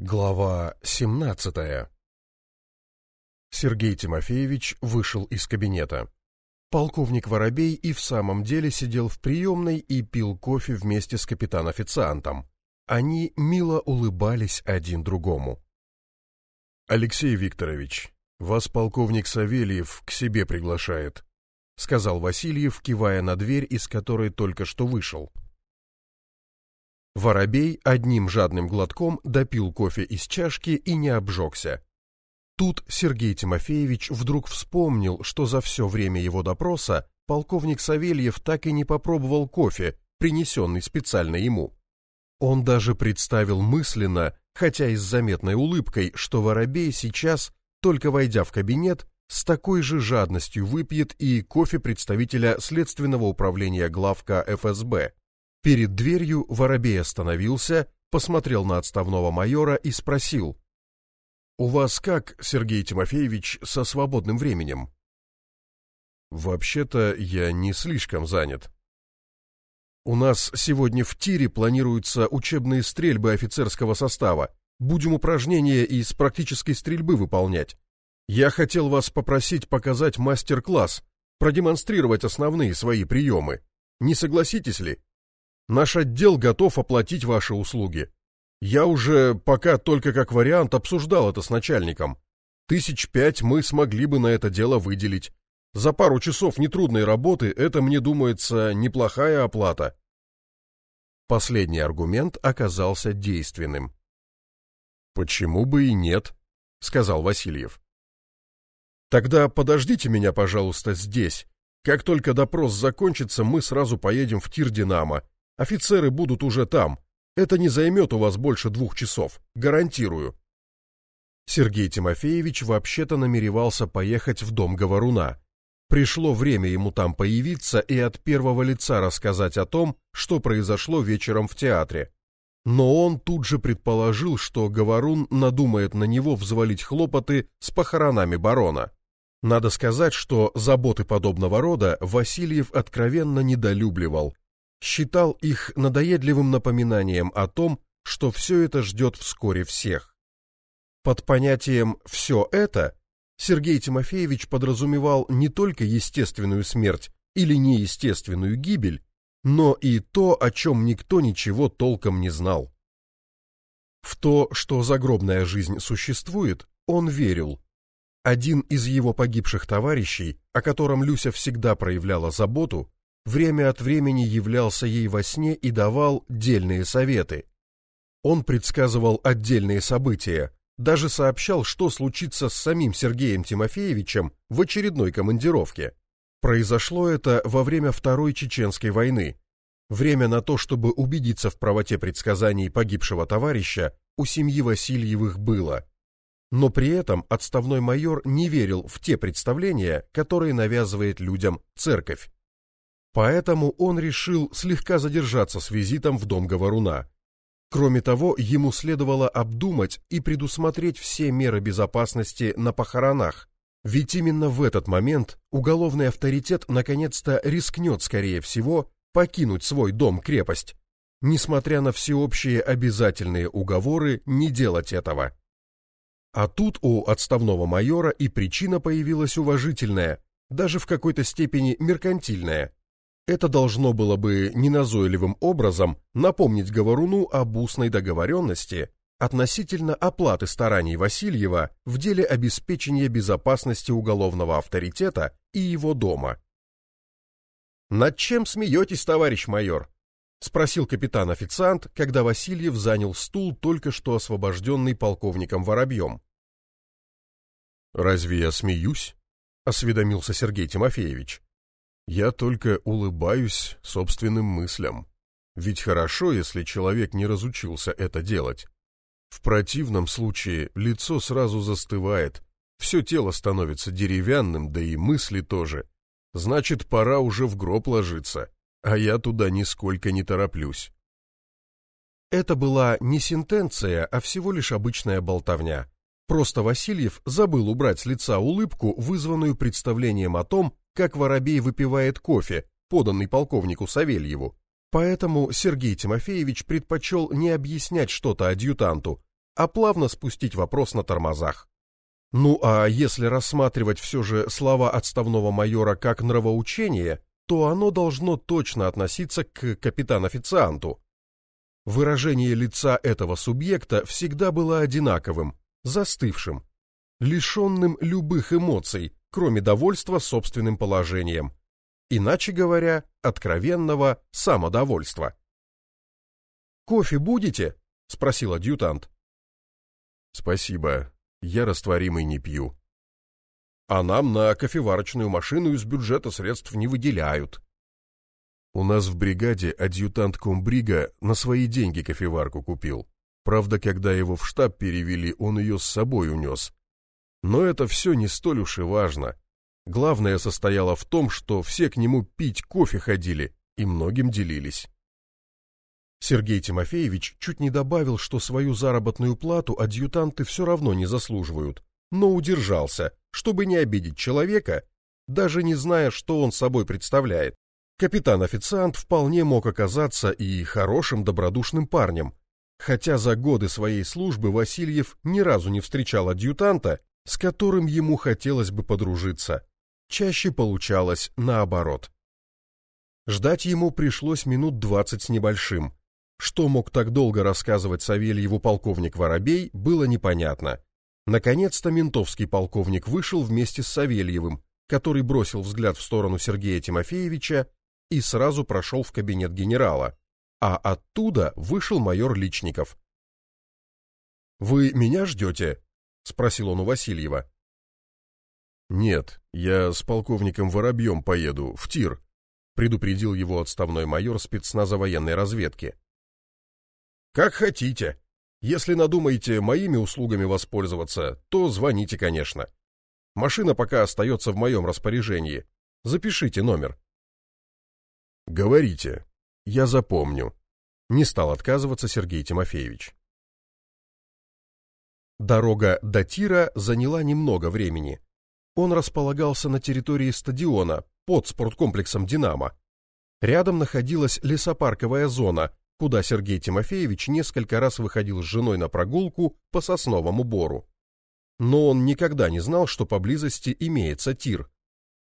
Глава 17. Сергей Тимофеевич вышел из кабинета. Полковник Воробей и в самом деле сидел в приемной и пил кофе вместе с капитан-официантом. Они мило улыбались один другому. Алексей Викторович, вас полковник Савельев к себе приглашает, сказал Васильев, кивая на дверь, из которой только что вышел. Воробей одним жадным глотком допил кофе из чашки и не обжегся. Тут Сергей Тимофеевич вдруг вспомнил, что за все время его допроса полковник Савельев так и не попробовал кофе, принесенный специально ему. Он даже представил мысленно, хотя и с заметной улыбкой, что Воробей сейчас, только войдя в кабинет, с такой же жадностью выпьет и кофе представителя Следственного управления главка ФСБ. Перед дверью Воробей остановился, посмотрел на отставного майора и спросил: "У вас как, Сергей Тимофеевич, со свободным временем?" "Вообще-то я не слишком занят. У нас сегодня в тире планируются учебные стрельбы офицерского состава. Будем упражнения из практической стрельбы выполнять. Я хотел вас попросить показать мастер-класс, продемонстрировать основные свои приемы. Не согласитесь ли?" Наш отдел готов оплатить ваши услуги. Я уже пока только как вариант обсуждал это с начальником. Тысяч пять мы смогли бы на это дело выделить. За пару часов нетрудной работы это, мне думается, неплохая оплата. Последний аргумент оказался действенным. Почему бы и нет, сказал Васильев. Тогда подождите меня, пожалуйста, здесь. Как только допрос закончится, мы сразу поедем в тир Динамо Офицеры будут уже там. Это не займет у вас больше двух часов, гарантирую. Сергей Тимофеевич вообще-то намеревался поехать в дом Говоруна. Пришло время ему там появиться и от первого лица рассказать о том, что произошло вечером в театре. Но он тут же предположил, что Говорун надумает на него взвалить хлопоты с похоронами барона. Надо сказать, что заботы подобного рода Васильев откровенно недолюбливал считал их надоедливым напоминанием о том, что все это ждет вскоре всех. Под понятием «все это» Сергей Тимофеевич подразумевал не только естественную смерть или неестественную гибель, но и то, о чем никто ничего толком не знал. В то, что загробная жизнь существует, он верил. Один из его погибших товарищей, о котором Люся всегда проявляла заботу, время от времени являлся ей во сне и давал дельные советы. Он предсказывал отдельные события, даже сообщал, что случится с самим Сергеем Тимофеевичем в очередной командировке. Произошло это во время Второй Чеченской войны. Время на то, чтобы убедиться в правоте предсказаний погибшего товарища, у семьи Васильевых было. Но при этом отставной майор не верил в те представления, которые навязывает людям церковь. Поэтому он решил слегка задержаться с визитом в дом Говоруна. Кроме того, ему следовало обдумать и предусмотреть все меры безопасности на похоронах, ведь именно в этот момент уголовный авторитет наконец-то рискнет, скорее всего, покинуть свой дом-крепость, несмотря на всеобщие обязательные уговоры не делать этого. А тут у отставного майора и причина появилась уважительная, даже в какой-то степени меркантильная. Это должно было бы неназойливым образом напомнить Говоруну об устной договоренности относительно оплаты стараний Васильева в деле обеспечения безопасности уголовного авторитета и его дома. «Над чем смеетесь, товарищ майор?» — спросил капитан-официант, когда Васильев занял стул, только что освобожденный полковником Воробьем. «Разве я смеюсь?» — осведомился Сергей Тимофеевич. Я только улыбаюсь собственным мыслям. Ведь хорошо, если человек не разучился это делать. В противном случае лицо сразу застывает, все тело становится деревянным, да и мысли тоже. Значит, пора уже в гроб ложиться, а я туда нисколько не тороплюсь. Это была не сентенция, а всего лишь обычная болтовня. Просто Васильев забыл убрать с лица улыбку, вызванную представлением о том, как Воробей выпивает кофе, поданный полковнику Савельеву. Поэтому Сергей Тимофеевич предпочел не объяснять что-то адъютанту, а плавно спустить вопрос на тормозах. Ну а если рассматривать все же слова отставного майора как нравоучение, то оно должно точно относиться к капитан-официанту. Выражение лица этого субъекта всегда было одинаковым, застывшим, лишенным любых эмоций, кроме довольства собственным положением. Иначе говоря, откровенного самодовольства. «Кофе будете?» — спросил адъютант. «Спасибо, я растворимый не пью». «А нам на кофеварочную машину из бюджета средств не выделяют». «У нас в бригаде адъютант комбрига на свои деньги кофеварку купил. Правда, когда его в штаб перевели, он ее с собой унес. Но это все не столь уж и важно. Главное состояло в том, что все к нему пить кофе ходили и многим делились». Сергей Тимофеевич чуть не добавил, что свою заработную плату адъютанты все равно не заслуживают, но удержался, чтобы не обидеть человека, даже не зная, что он собой представляет. Капитан-официант вполне мог оказаться и хорошим добродушным парнем, хотя за годы своей службы Васильев ни разу не встречал адъютанта, с которым ему хотелось бы подружиться. Чаще получалось наоборот. Ждать ему пришлось минут двадцать с небольшим. Что мог так долго рассказывать Савельеву полковник Воробей, было непонятно. Наконец-то ментовский полковник вышел вместе с Савельевым, который бросил взгляд в сторону Сергея Тимофеевича и сразу прошел в кабинет генерала, а оттуда вышел майор Личников. «Вы меня ждете?» — спросил он у Васильева. «Нет, я с полковником Воробьем поеду, в тир», — предупредил его отставной майор спецназа военной разведки. Как хотите. Если надумаете моими услугами воспользоваться, то звоните, конечно. Машина пока остается в моем распоряжении. Запишите номер. Говорите. Я запомню. Не стал отказываться Сергей Тимофеевич. Дорога до Тира заняла немного времени. Он располагался на территории стадиона, под спорткомплексом «Динамо». Рядом находилась лесопарковая зона, куда Сергей Тимофеевич несколько раз выходил с женой на прогулку по сосновому бору. Но он никогда не знал, что поблизости имеется тир.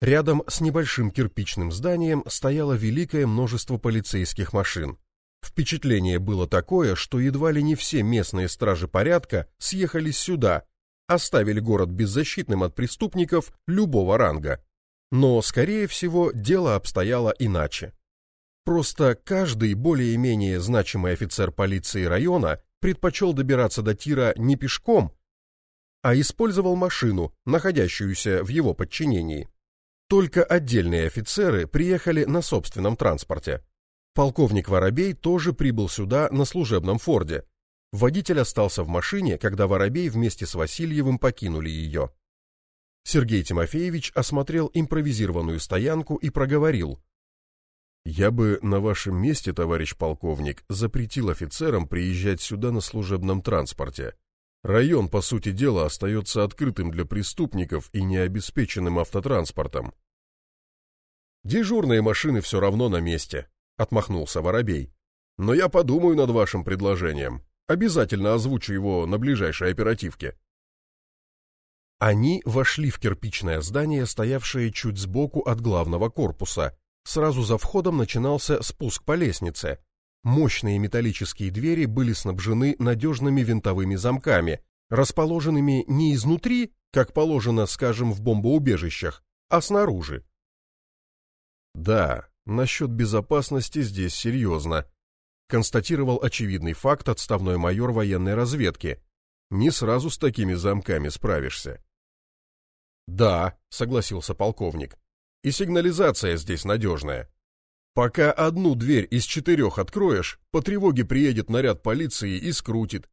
Рядом с небольшим кирпичным зданием стояло великое множество полицейских машин. Впечатление было такое, что едва ли не все местные стражи порядка съехались сюда, оставили город беззащитным от преступников любого ранга. Но, скорее всего, дело обстояло иначе. Просто каждый более-менее значимый офицер полиции района предпочел добираться до тира не пешком, а использовал машину, находящуюся в его подчинении. Только отдельные офицеры приехали на собственном транспорте. Полковник Воробей тоже прибыл сюда на служебном форде. Водитель остался в машине, когда Воробей вместе с Васильевым покинули ее. Сергей Тимофеевич осмотрел импровизированную стоянку и проговорил: я бы на вашем месте, товарищ полковник, запретил офицерам приезжать сюда на служебном транспорте. Район, по сути дела, остается открытым для преступников и необеспеченным автотранспортом. Дежурные машины все равно на месте, отмахнулся Воробей. Но я подумаю над вашим предложением. Обязательно озвучу его на ближайшей оперативке. Они вошли в кирпичное здание, стоявшее чуть сбоку от главного корпуса, Сразу за входом начинался спуск по лестнице. Мощные металлические двери были снабжены надежными винтовыми замками, расположенными не изнутри, как положено, скажем, в бомбоубежищах, а снаружи. Да, насчет безопасности здесь серьезно, констатировал очевидный факт отставной майор военной разведки. Не сразу с такими замками справишься. Да, согласился полковник. И сигнализация здесь надежная. Пока одну дверь из четырех откроешь, по тревоге приедет наряд полиции и скрутит.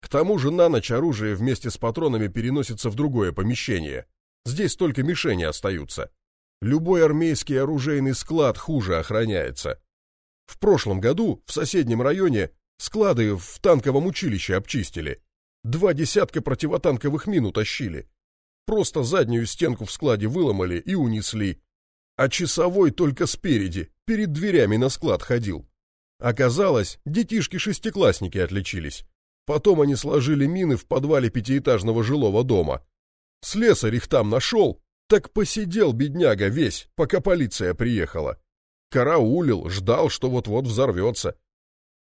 К тому же на ночь оружие вместе с патронами переносится в другое помещение. Здесь только мишени остаются. Любой армейский оружейный склад хуже охраняется. В прошлом году в соседнем районе склады в танковом училище обчистили. Два десятка противотанковых мин утащили. Просто заднюю стенку в складе выломали и унесли а часовой только спереди, перед дверями на склад ходил. Оказалось, детишки-шестиклассники отличились. Потом они сложили мины в подвале пятиэтажного жилого дома. Слесарь их там нашел, так посидел бедняга весь, пока полиция приехала. Караулил, ждал, что вот-вот взорвется.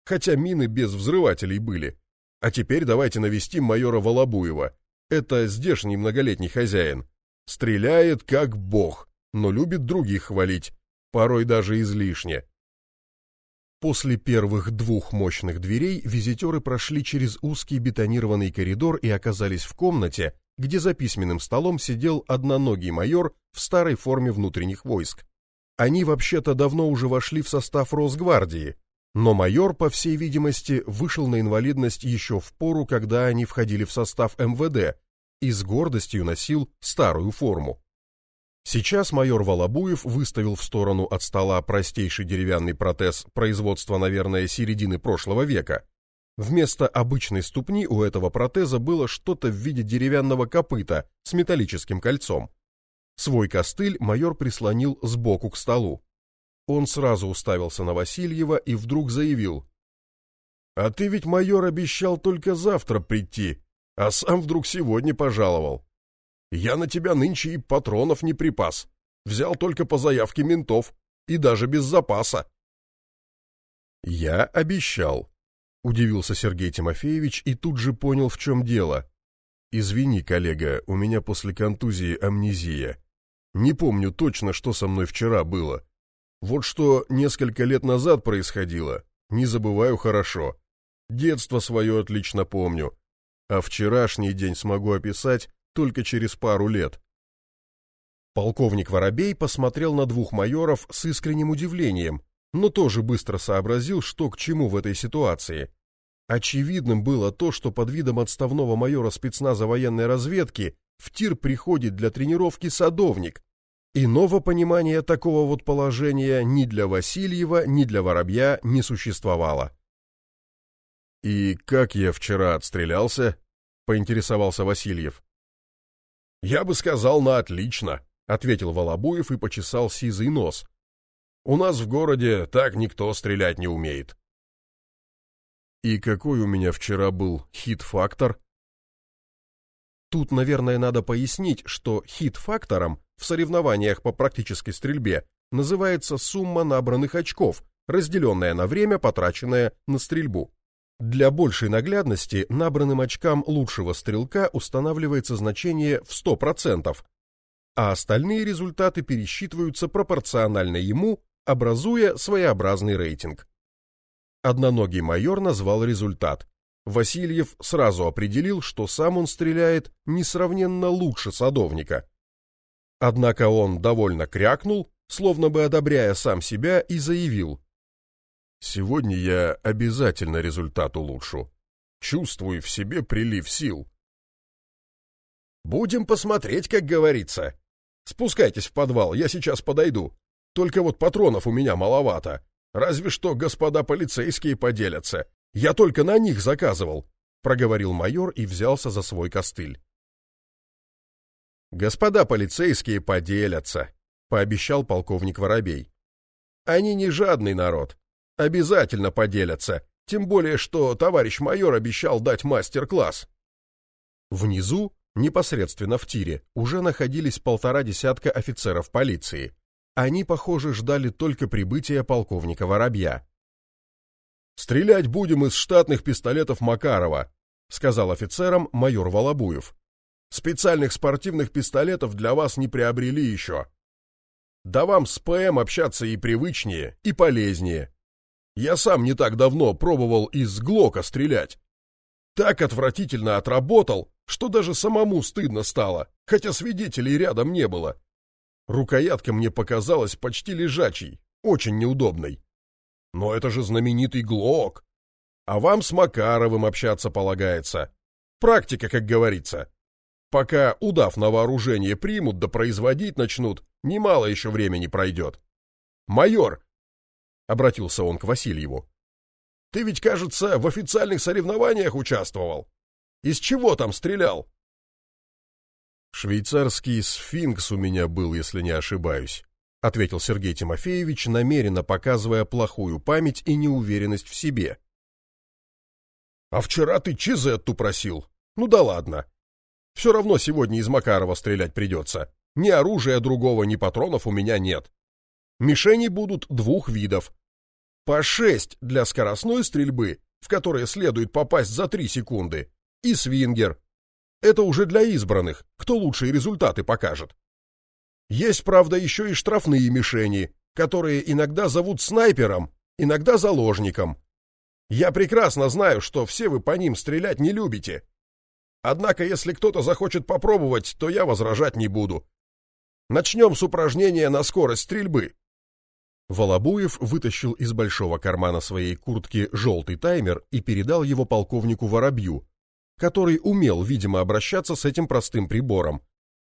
Хотя мины без взрывателей были. А теперь давайте навестим майора Волобуева. Это здешний многолетний хозяин. Стреляет как бог, но любит других хвалить, порой даже излишне. После первых двух мощных дверей визитеры прошли через узкий бетонированный коридор и оказались в комнате, где за письменным столом сидел одноногий майор в старой форме внутренних войск. Они вообще-то давно уже вошли в состав Росгвардии, но майор, по всей видимости, вышел на инвалидность еще в пору, когда они входили в состав МВД и с гордостью носил старую форму. Сейчас майор Волобуев выставил в сторону от стола простейший деревянный протез производства, наверное, середины прошлого века. Вместо обычной ступни у этого протеза было что-то в виде деревянного копыта с металлическим кольцом. Свой костыль майор прислонил сбоку к столу. Он сразу уставился на Васильева и вдруг заявил: "А ты ведь майор обещал только завтра прийти, а сам вдруг сегодня пожаловал". Я на тебя нынче и патронов не припас. Взял только по заявке ментов, и даже без запаса. Я обещал, удивился Сергей Тимофеевич и тут же понял, в чем дело. Извини, коллега, у меня после контузии амнезия. Не помню точно, что со мной вчера было. Вот что несколько лет назад происходило, не забываю хорошо. Детство свое отлично помню, а вчерашний день смогу описать только через пару лет. Полковник Воробей посмотрел на двух майоров с искренним удивлением, но тоже быстро сообразил, что к чему в этой ситуации. Очевидным было то, что под видом отставного майора спецназа военной разведки в тир приходит для тренировки садовник. Иного понимания такого вот положения ни для Васильева, ни для Воробья не существовало. «И как я вчера отстрелялся?» — поинтересовался Васильев. Я бы сказал на отлично, ответил Волобуев и почесал сизый нос. У нас в городе так никто стрелять не умеет. И какой у меня вчера был хит-фактор? Тут, наверное, надо пояснить, что хит-фактором в соревнованиях по практической стрельбе называется сумма набранных очков, разделенная на время, потраченное на стрельбу. Для большей наглядности набранным очкам лучшего стрелка устанавливается значение в 100%, а остальные результаты пересчитываются пропорционально ему, образуя своеобразный рейтинг. Одноногий майор назвал результат. Васильев сразу определил, что сам он стреляет несравненно лучше садовника. Однако он довольно крякнул, словно бы одобряя сам себя, и заявил: Сегодня я обязательно результат улучшу. Чувствую в себе прилив сил. Будем посмотреть, как говорится. Спускайтесь в подвал, я сейчас подойду. Только вот патронов у меня маловато. Разве что господа полицейские поделятся. Я только на них заказывал, проговорил майор и взялся за свой костыль. Господа полицейские поделятся, пообещал полковник Воробей. Они не жадный народ, Обязательно поделятся, тем более что товарищ майор обещал дать мастер-класс. Внизу, непосредственно в тире, уже находились полтора десятка офицеров полиции. Они, похоже, ждали только прибытия полковника Воробья. Стрелять будем из штатных пистолетов Макарова, сказал офицерам майор Волобуев. Специальных спортивных пистолетов для вас не приобрели еще. Да вам с ПМ общаться и привычнее, и полезнее. Я сам не так давно пробовал из Глока стрелять. Так отвратительно отработал, что даже самому стыдно стало, хотя свидетелей рядом не было. Рукоятка мне показалась почти лежачей, очень неудобной. Но это же знаменитый Глок. А вам с Макаровым общаться полагается. Практика, как говорится. Пока удав на вооружение примут да производить начнут, немало еще времени пройдет. Майор, обратился он к Васильеву. Ты ведь, кажется, в официальных соревнованиях участвовал. Из чего там стрелял? Швейцарский сфинкс у меня был, если не ошибаюсь, ответил Сергей Тимофеевич, намеренно показывая плохую память и неуверенность в себе. А вчера ты Чизетту просил. Ну да ладно. Все равно сегодня из Макарова стрелять придется. Ни оружия другого, ни патронов у меня нет. Мишени будут двух видов. По шесть для скоростной стрельбы, в которые следует попасть за три секунды, и свингер. Это уже для избранных, кто лучшие результаты покажет. Есть, правда, еще и штрафные мишени, которые иногда зовут снайпером, иногда заложником. Я прекрасно знаю, что все вы по ним стрелять не любите. Однако, если кто-то захочет попробовать, то я возражать не буду. Начнем с упражнения на скорость стрельбы. Волобуев вытащил из большого кармана своей куртки желтый таймер и передал его полковнику Воробью, который умел, видимо, обращаться с этим простым прибором,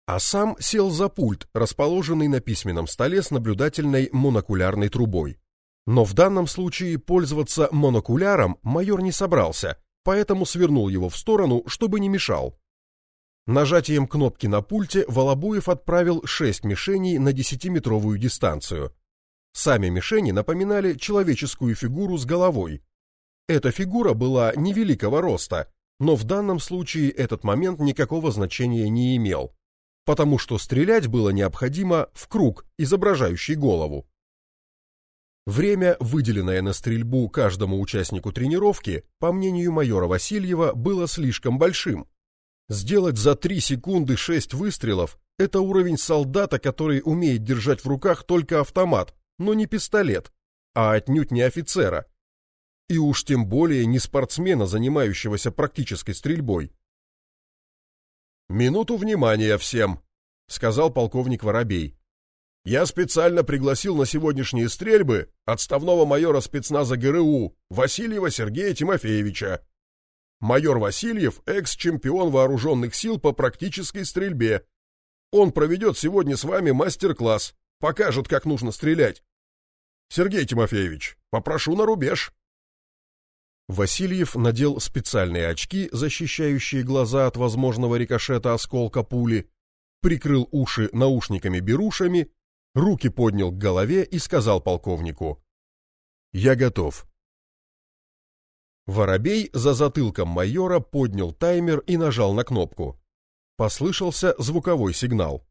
а сам сел за пульт, расположенный на письменном столе с наблюдательной монокулярной трубой. Но в данном случае пользоваться монокуляром майор не собрался, поэтому свернул его в сторону, чтобы не мешал. Нажатием кнопки на пульте Волобуев отправил шесть мишеней на десятиметровую дистанцию. Сами мишени напоминали человеческую фигуру с головой. Эта фигура была невеликого роста, но в данном случае этот момент никакого значения не имел потому что стрелять было необходимо в круг, изображающий голову. Время, выделенное на стрельбу каждому участнику тренировки, по мнению майора Васильева, было слишком большим. Сделать за 3 секунды 6 выстрелов – это уровень солдата, который умеет держать в руках только автомат, но не пистолет, а отнюдь не офицера. И уж тем более не спортсмена, занимающегося практической стрельбой. Минуту внимания всем, сказал полковник Воробей. Я специально пригласил на сегодняшние стрельбы отставного майора спецназа ГРУ Васильева Сергея Тимофеевича. Майор Васильев экс-чемпион вооруженных сил по практической стрельбе. Он проведет сегодня с вами мастер-класс, покажет, как нужно стрелять. Сергей Тимофеевич, попрошу на рубеж. Васильев надел специальные очки, защищающие глаза от возможного рикошета осколка пули, прикрыл уши наушниками-берушами, руки поднял к голове и сказал полковнику «Я готов». Воробей за затылком майора поднял таймер и нажал на кнопку. Послышался звуковой сигнал.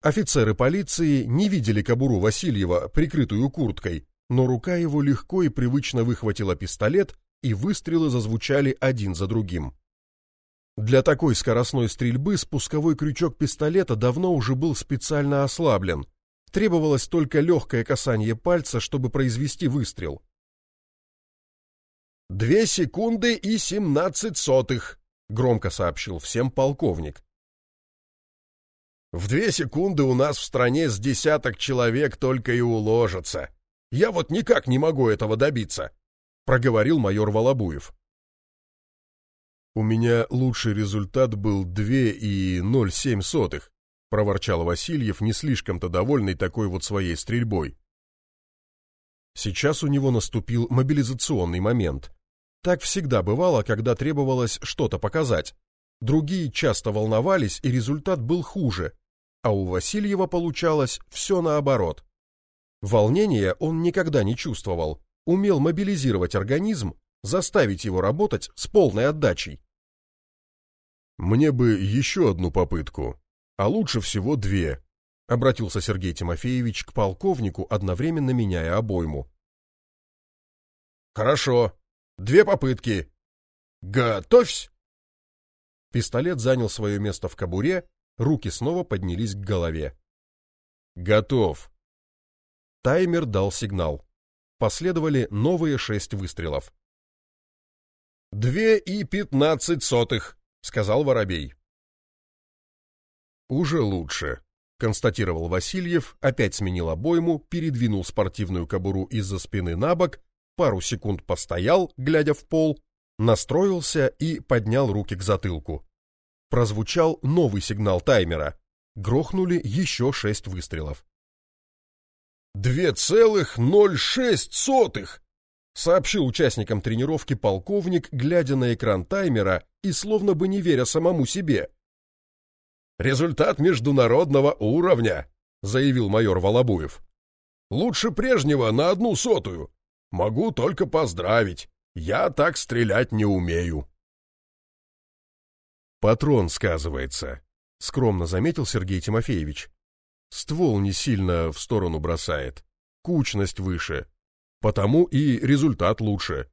Офицеры полиции не видели кобуру Васильева, прикрытую курткой, но рука его легко и привычно выхватила пистолет и выстрелы зазвучали один за другим. Для такой скоростной стрельбы спусковой крючок пистолета давно уже был специально ослаблен. Требовалось только легкое касание пальца, чтобы произвести выстрел. «Две секунды и семнадцать сотых», — громко сообщил всем полковник. «В две секунды у нас в стране с десяток человек только и уложатся. Я вот никак не могу этого добиться проговорил майор Волобуев. У меня лучший результат был 2,07, проворчал Васильев, не слишком-то довольный такой вот своей стрельбой. Сейчас у него наступил мобилизационный момент. Так всегда бывало, когда требовалось что-то показать. Другие часто волновались, и результат был хуже, а у Васильева получалось все наоборот. Волнения он никогда не чувствовал, умел мобилизировать организм, заставить его работать с полной отдачей. «Мне бы еще одну попытку, а лучше всего две», — обратился Сергей Тимофеевич к полковнику, одновременно меняя обойму. «Хорошо. Две попытки. Готовься!» Пистолет занял свое место в кобуре, руки снова поднялись к голове. «Готов!» Таймер дал сигнал. Последовали новые шесть выстрелов. «Две и пятнадцать сотых», — сказал Воробей. «Уже лучше», — констатировал Васильев, опять сменил обойму, передвинул спортивную кобуру из-за спины на бок, пару секунд постоял, глядя в пол, настроился и поднял руки к затылку. Прозвучал новый сигнал таймера. Грохнули еще шесть выстрелов. «Две целых ноль шесть сотых!» сообщил участникам тренировки полковник, глядя на экран таймера и словно бы не веря самому себе. «Результат международного уровня», — заявил майор Волобуев. «Лучше прежнего на одну сотую. Могу только поздравить. Я так стрелять не умею. Патрон сказывается, скромно заметил Сергей Тимофеевич. Ствол не сильно в сторону бросает, кучность выше, потому и результат лучше.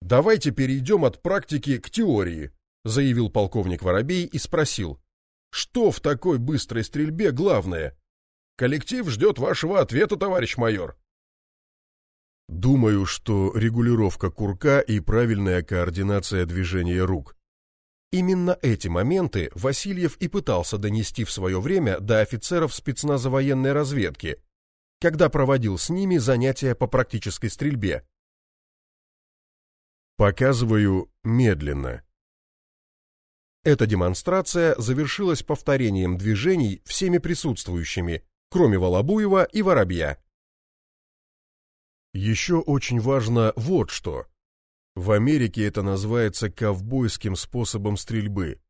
Давайте перейдем от практики к теории, заявил полковник Воробей и спросил: "Что в такой быстрой стрельбе главное?" Коллектив ждет вашего ответа, товарищ майор. Думаю, что регулировка курка и правильная координация движения рук. Именно эти моменты Васильев и пытался донести в свое время до офицеров спецназа военной разведки, когда проводил с ними занятия по практической стрельбе. Показываю медленно. Эта демонстрация завершилась повторением движений всеми присутствующими, кроме Волобуева и Воробья. Еще очень важно вот что. В Америке это называется ковбойским способом стрельбы.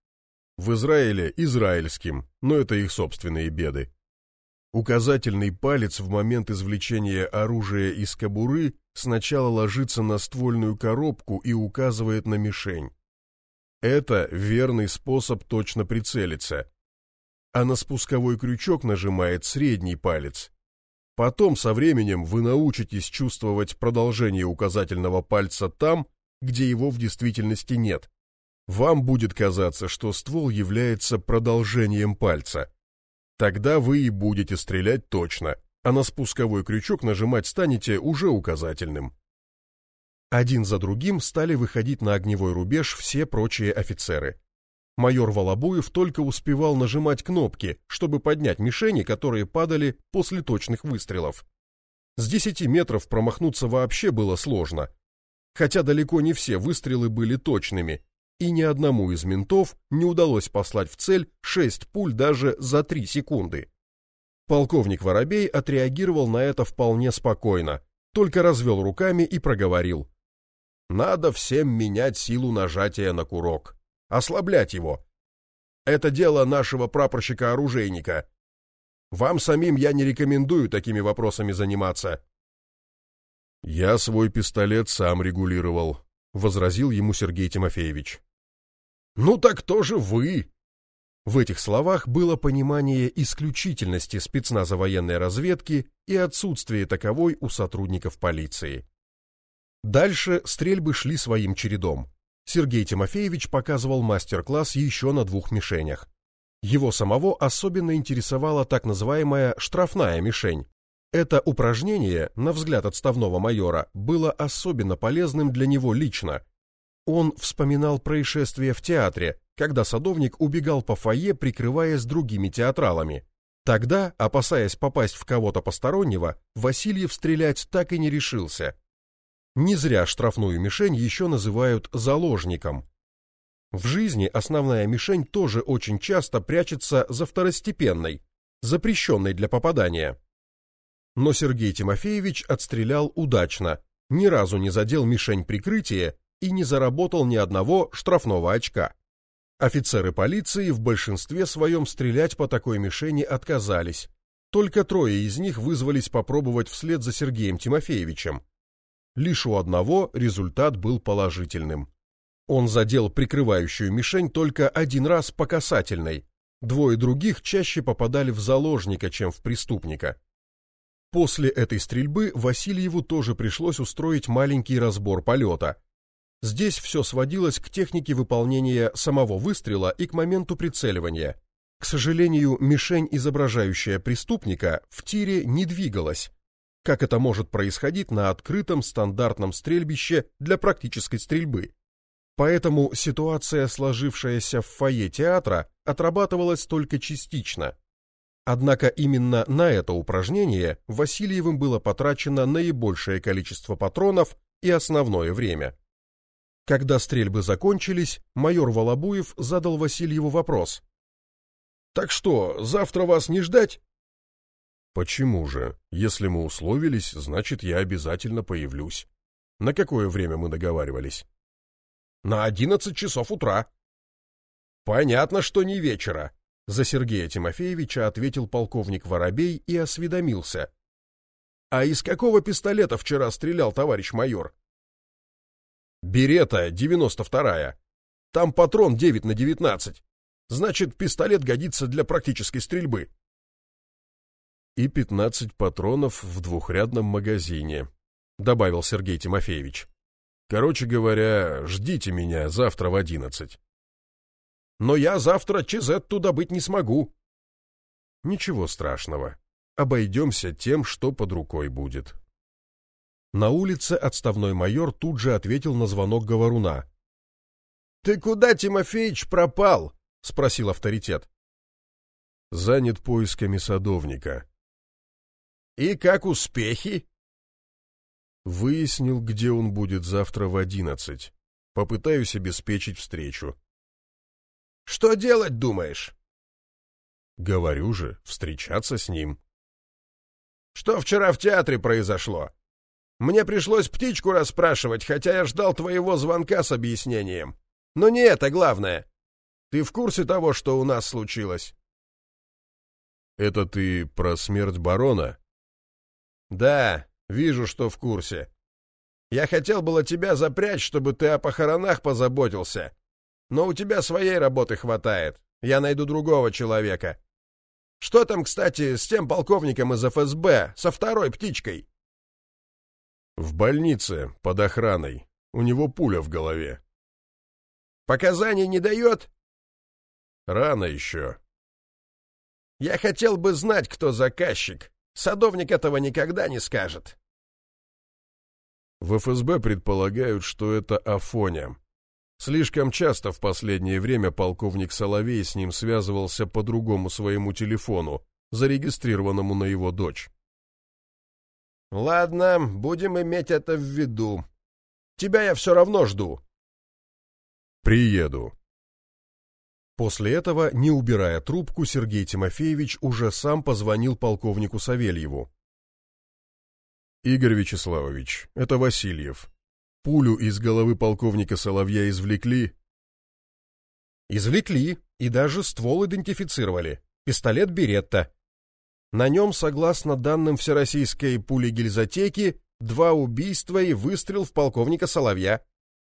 В Израиле – израильским, но это их собственные беды. Указательный палец в момент извлечения оружия из кобуры сначала ложится на ствольную коробку и указывает на мишень. Это верный способ точно прицелиться. А на спусковой крючок нажимает средний палец. Потом со временем вы научитесь чувствовать продолжение указательного пальца там, где его в действительности нет. Вам будет казаться, что ствол является продолжением пальца. Тогда вы и будете стрелять точно, а на спусковой крючок нажимать станете уже указательным. Один за другим стали выходить на огневой рубеж все прочие офицеры. Майор Волобуев только успевал нажимать кнопки, чтобы поднять мишени, которые падали после точных выстрелов. С 10 метров промахнуться вообще было сложно. Хотя далеко не все выстрелы были точными, и ни одному из ментов не удалось послать в цель 6 пуль даже за 3 секунды. Полковник Воробей отреагировал на это вполне спокойно, только развел руками и проговорил: "Надо всем менять силу нажатия на курок" ослаблять его. Это дело нашего прапорщика-оружейника. Вам самим я не рекомендую такими вопросами заниматься. Я свой пистолет сам регулировал, возразил ему Сергей Тимофеевич. Ну так тоже вы. В этих словах было понимание исключительности спецназа военной разведки и отсутствие таковой у сотрудников полиции. Дальше стрельбы шли своим чередом. Сергей Тимофеевич показывал мастер-класс еще на двух мишенях. Его самого особенно интересовала так называемая штрафная мишень. Это упражнение, на взгляд отставного майора, было особенно полезным для него лично. Он вспоминал происшествие в театре, когда садовник убегал по фойе, прикрываясь другими театралами. Тогда, опасаясь попасть в кого-то постороннего, Васильев стрелять так и не решился. Не зря штрафную мишень еще называют заложником. В жизни основная мишень тоже очень часто прячется за второстепенной, запрещенной для попадания. Но Сергей Тимофеевич отстрелял удачно, ни разу не задел мишень прикрытия и не заработал ни одного штрафного очка. Офицеры полиции в большинстве своем стрелять по такой мишени отказались. Только трое из них вызвались попробовать вслед за Сергеем Тимофеевичем. Лишь у одного результат был положительным. Он задел прикрывающую мишень только один раз по касательной. Двое других чаще попадали в заложника, чем в преступника. После этой стрельбы Васильеву тоже пришлось устроить маленький разбор полета. Здесь все сводилось к технике выполнения самого выстрела и к моменту прицеливания. К сожалению, мишень, изображающая преступника, в тире не двигалась, как это может происходить на открытом стандартном стрельбище для практической стрельбы. Поэтому ситуация, сложившаяся в фойе театра, отрабатывалась только частично. Однако именно на это упражнение Васильевым было потрачено наибольшее количество патронов и основное время. Когда стрельбы закончились, майор Волобуев задал Васильеву вопрос. «Так что, завтра вас не ждать?» Почему же? Если мы условились, значит, я обязательно появлюсь. На какое время мы договаривались? На одиннадцать часов утра. Понятно, что не вечера, за Сергея Тимофеевича ответил полковник Воробей и осведомился. А из какого пистолета вчера стрелял товарищ майор? Берета 92-я. Там патрон 9 на 19. Значит, пистолет годится для практической стрельбы. И 15 патронов в двухрядном магазине, добавил Сергей Тимофеевич. Короче говоря, ждите меня завтра в 11. Но я завтра Чизетту добыть не смогу. Ничего страшного. Обойдемся тем, что под рукой будет. На улице отставной майор тут же ответил на звонок говоруна. — Ты куда, Тимофеич, пропал? — спросил авторитет. — Занят поисками садовника. — И как успехи? — Выяснил, где он будет завтра в одиннадцать. Попытаюсь обеспечить встречу. — Что делать, думаешь? — Говорю же, встречаться с ним. — Что вчера в театре произошло? Мне пришлось птичку расспрашивать, хотя я ждал твоего звонка с объяснением. Но не это главное. Ты в курсе того, что у нас случилось? Это ты про смерть барона? Да, вижу, что в курсе. Я хотел было тебя запрячь, чтобы ты о похоронах позаботился. Но у тебя своей работы хватает. Я найду другого человека. Что там, кстати, с тем полковником из ФСБ, со второй птичкой? В больнице, под охраной. У него пуля в голове. Показаний не дает? Рано еще. Я хотел бы знать, кто заказчик. Садовник этого никогда не скажет. В ФСБ предполагают, что это Афоня. Слишком часто в последнее время полковник Соловей с ним связывался по другому своему телефону, зарегистрированному на его дочь. Ладно, будем иметь это в виду. Тебя я все равно жду. Приеду. После этого, не убирая трубку, Сергей Тимофеевич уже сам позвонил полковнику Савельеву. Игорь Вячеславович, это Васильев. Пулю из головы полковника Соловья извлекли? Извлекли, и даже ствол идентифицировали. Пистолет Беретта. На нем, согласно данным Всероссийской пули-гильзотеки, два убийства и выстрел в полковника Соловья.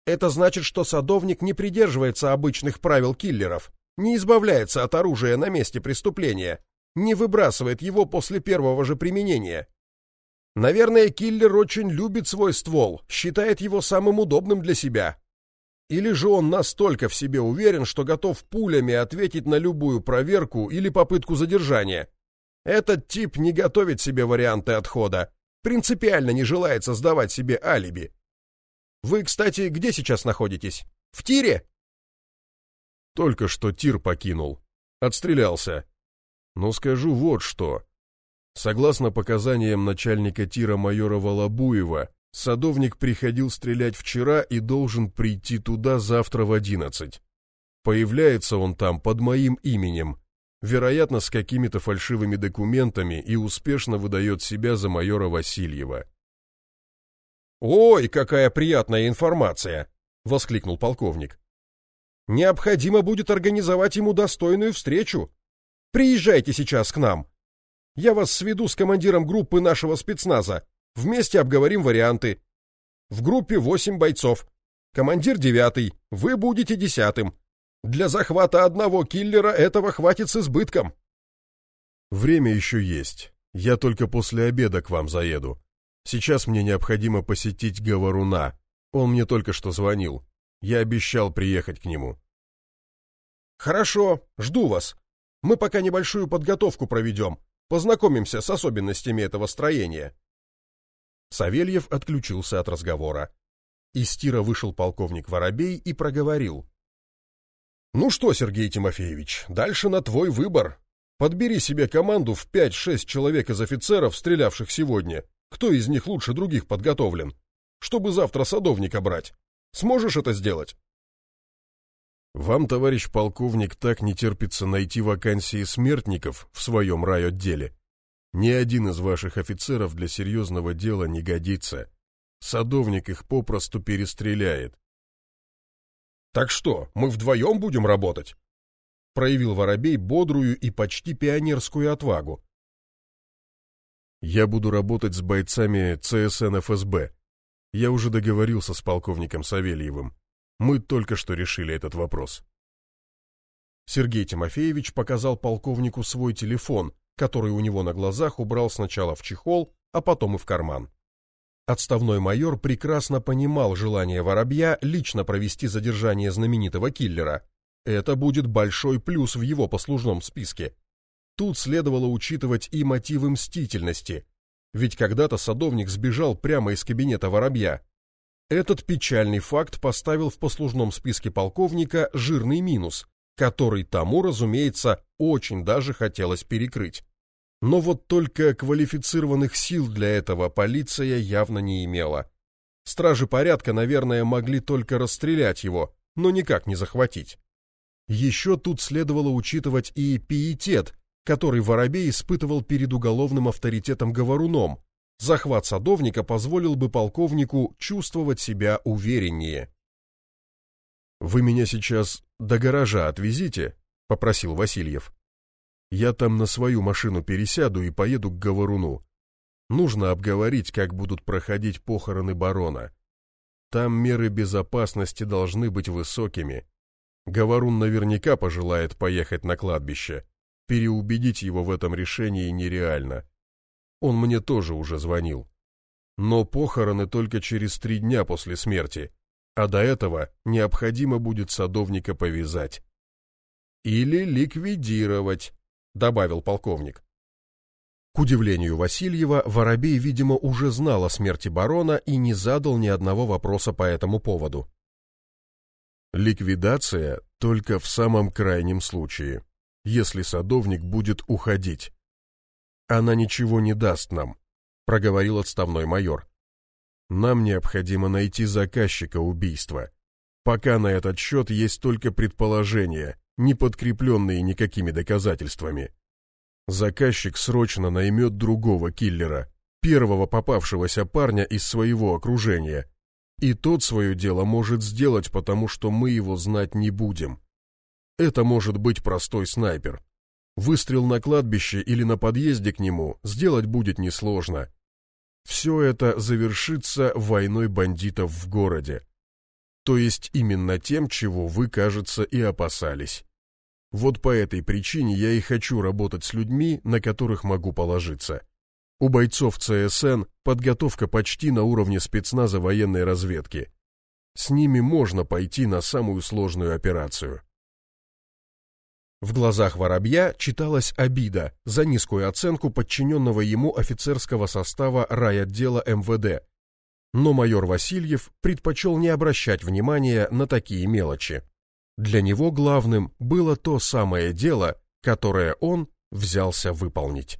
Это значит, что садовник не придерживается обычных правил киллеров, не избавляется от оружия на месте преступления, не выбрасывает его после первого же применения. Наверное, киллер очень любит свой ствол, считает его самым удобным для себя. Или же он настолько в себе уверен, что готов пулями ответить на любую проверку или попытку задержания. Этот тип не готовит себе варианты отхода, принципиально не желает создавать себе алиби. Вы, кстати, где сейчас находитесь? В тире? Только что тир покинул. Отстрелялся. Но скажу вот что. Согласно показаниям начальника тира майора Волобуева, садовник приходил стрелять вчера и должен прийти туда завтра в одиннадцать. Появляется он там под моим именем, вероятно, с какими-то фальшивыми документами и успешно выдает себя за майора Васильева. «Ой, какая приятная информация!» — воскликнул полковник. «Необходимо будет организовать ему достойную встречу. Приезжайте сейчас к нам. Я вас сведу с командиром группы нашего спецназа. Вместе обговорим варианты. В группе восемь бойцов. Командир девятый, вы будете десятым. Для захвата одного киллера этого хватит с избытком. Время еще есть. Я только после обеда к вам заеду. Сейчас мне необходимо посетить Говоруна. Он мне только что звонил. Я обещал приехать к нему. Хорошо, жду вас. Мы пока небольшую подготовку проведем. Познакомимся с особенностями этого строения. Савельев отключился от разговора. Из тира вышел полковник Воробей и проговорил. Ну что, Сергей Тимофеевич, дальше на твой выбор. Подбери себе команду в 5-6 человек из офицеров, стрелявших сегодня. Кто из них лучше других подготовлен? Чтобы завтра садовника брать. Сможешь это сделать? Вам, товарищ полковник, так не терпится найти вакансии смертников в своем райотделе. Ни один из ваших офицеров для серьезного дела не годится. Садовник их попросту перестреляет. Так что, мы вдвоем будем работать? Проявил Воробей бодрую и почти пионерскую отвагу. Я буду работать с бойцами ЦСН ФСБ. Я уже договорился с полковником Савельевым. Мы только что решили этот вопрос. Сергей Тимофеевич показал полковнику свой телефон, который у него на глазах убрал сначала в чехол, а потом и в карман. Отставной майор прекрасно понимал желание Воробья лично провести задержание знаменитого киллера. Это будет большой плюс в его послужном списке. Тут следовало учитывать и мотивы мстительности, ведь когда-то садовник сбежал прямо из кабинета Воробья. Этот печальный факт поставил в послужном списке полковника жирный минус, который тому, разумеется, очень даже хотелось перекрыть. Но вот только квалифицированных сил для этого полиция явно не имела. Стражи порядка, наверное, могли только расстрелять его, но никак не захватить. Еще тут следовало учитывать и пиетет, который Воробей испытывал перед уголовным авторитетом Говоруном. Захват садовника позволил бы полковнику чувствовать себя увереннее. Вы меня сейчас до гаража отвезите, попросил Васильев. Я там на свою машину пересяду и поеду к Говоруну. Нужно обговорить, как будут проходить похороны барона. Там меры безопасности должны быть высокими. Говорун наверняка пожелает поехать на кладбище. Переубедить его в этом решении нереально. Он мне тоже уже звонил. Но похороны только через три дня после смерти а до этого необходимо будет садовника повязать. Или ликвидировать, добавил полковник. К удивлению Васильева, Воробей, видимо, уже знал о смерти барона и не задал ни одного вопроса по этому поводу. Ликвидация только в самом крайнем случае, если садовник будет уходить. Она ничего не даст нам, проговорил отставной майор. Нам необходимо найти заказчика убийства. Пока на этот счет есть только предположения, не подкрепленные никакими доказательствами. Заказчик срочно наймет другого киллера, первого попавшегося парня из своего окружения. И тот свое дело может сделать, потому что мы его знать не будем. Это может быть простой снайпер. Выстрел на кладбище или на подъезде к нему сделать будет несложно. Все это завершится войной бандитов в городе. То есть именно тем, чего вы, кажется, и опасались. Вот по этой причине я и хочу работать с людьми, на которых могу положиться. У бойцов ЦСН подготовка почти на уровне спецназа военной разведки. С ними можно пойти на самую сложную операцию. В глазах Воробья читалась обида за низкую оценку подчиненного ему офицерского состава райотдела МВД. Но майор Васильев предпочел не обращать внимания на такие мелочи. Для него главным было то самое дело, которое он взялся выполнить.